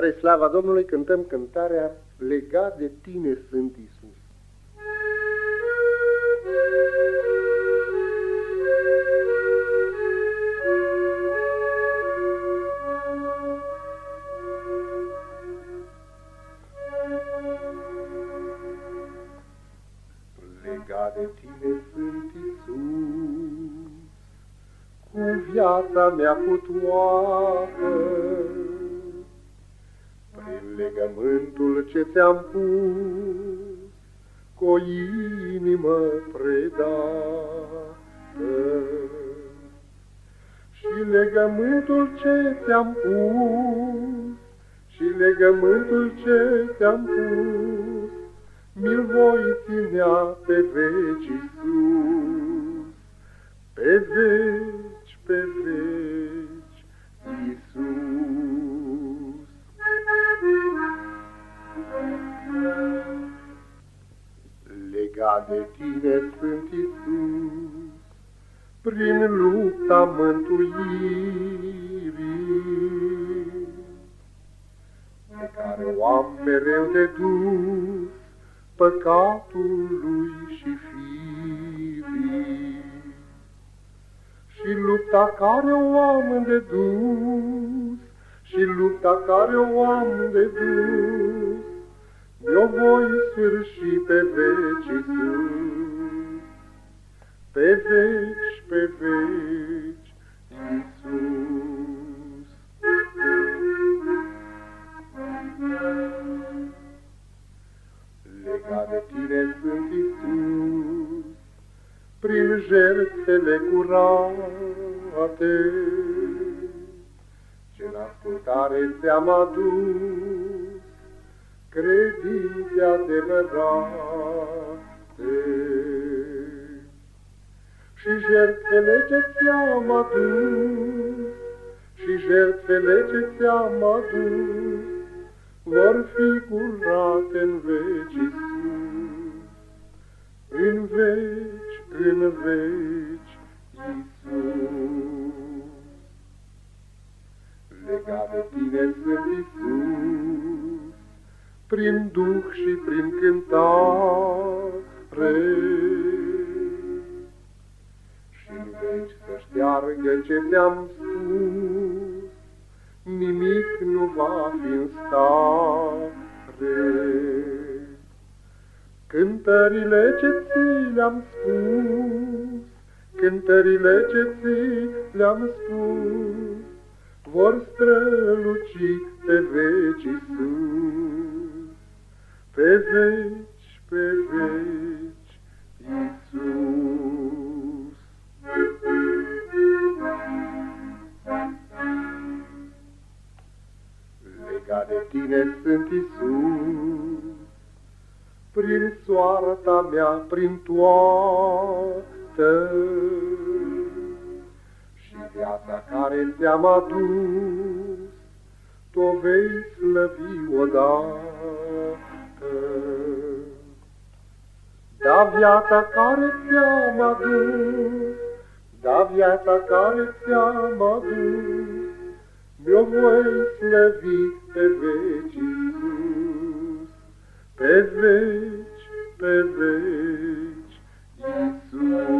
Spre slava Domnului cântăm cântarea Legat de tine sunt Isus. Legat de tine sunt Isus, cu viața mea cu toată, legământul ce ți-am pus, cu o inimă predată. Și legământul ce ți-am pus, și legământul ce ți-am pus, mi-l voi ținea pe veci Legat de tine sunt Iisus, prin lupta mântuirii, pe care o am mereu de dus, păcatului și firii. Și lupta care o am de dus, și lupta care o am de dus, eu voi sfârși pe veci sus, pe veci, pe veci, Iisus. Legat de tine sunt Iisus, prin jertfele curate, ce în ascultare ți-am adus, credințe adevărate. Și jertfele ce ți-am adus, și jertfele ce ți-am adus, vor fi curate în veci Iisus, în veci, în veci Iisus. Legat de tine sunt Iisus, prin duh și prin cântare. și veci să șteargă ce te-am spus, nimic nu va fi în stare. Cântările ce ți le-am spus, cântările ce ți le-am spus, vor străluci pe veci sus pe veci, pe veci, Iisus. Legat de tine sunt Iisus, prin soarta mea, prin toată, și viața care ți-am adus, tu vei slăvi odată. Da viața care ți-am adus, Da viața care ți-am adus, Mi-o voi slăvi pe veci Iisus, Pe veci, pe veci Iisus.